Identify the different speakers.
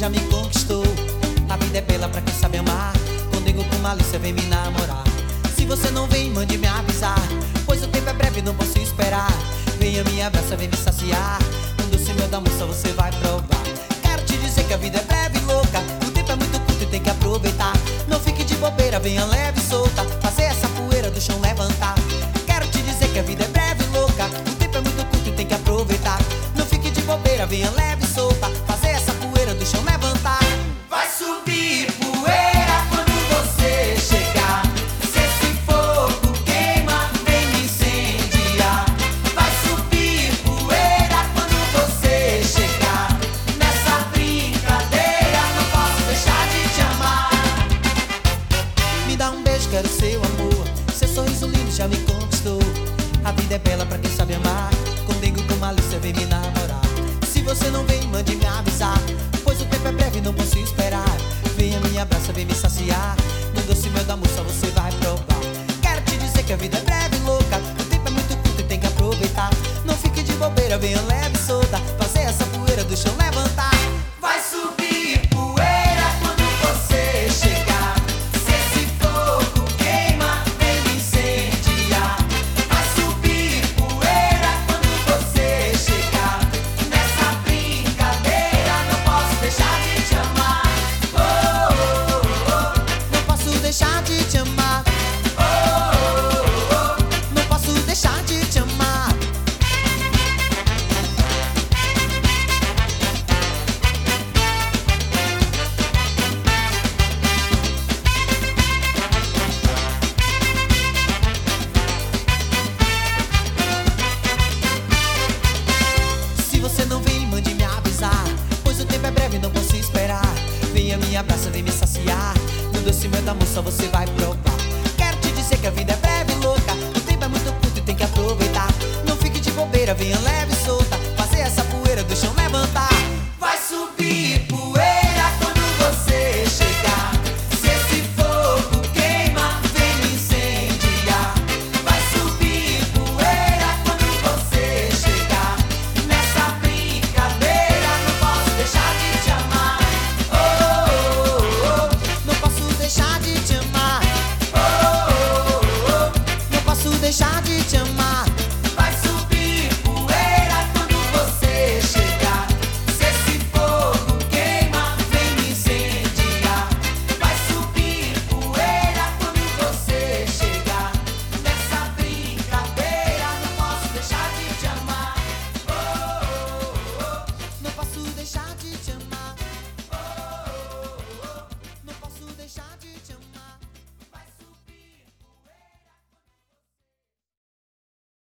Speaker 1: já me conquistou. A vida é bela pra quem sabe amar. Quando com malícia vem me namorar. Se você não vem, mande me avisar. Pois o tempo é breve, não posso esperar. Venha me abraça, vem me saciar. Um doce meu da moça você vai provar. Quero te dizer que a vida é breve e louca. O tempo é muito curto e tem que aproveitar. Não fique de bobeira, venha leve e solta. Fazer essa poeira do chão levantar. Quero te dizer que a vida é venha leve e solta. Fazer essa poeira do chão levantar.
Speaker 2: Vai subir poeira quando você chegar. Se esse fogo queima, vem me incendiar. Vai subir poeira quando você chegar. Nessa brincadeira não posso deixar de te amar.
Speaker 1: Me dá um beijo, quero seu amor. Seu sorriso lindo já me conquistou. A vida é bela pra quem sabe amar. Comigo com malícia vem me namorar. Você não vem, mande me avisar. Pois o tempo é breve, não posso esperar. Venha me abraça, vem me saciar. No doce mel da moça você vai provar. Quero te dizer que a vida é breve e louca. O tempo é muito curto e tem que aproveitar. Não fique de bobeira, venha leve e solta. Fazer essa poeira do chão levantar.
Speaker 2: Você não
Speaker 1: vem, mande me avisar. Pois o tempo é breve, não posso esperar. Venha me abraça, vem me saciar. No doce mel da moça você vai provar. Quero te dizer que a vida é breve e louca. O tempo é muito curto e tem que aproveitar. Não fique de bobeira, venha leve e solta.
Speaker 2: Deixar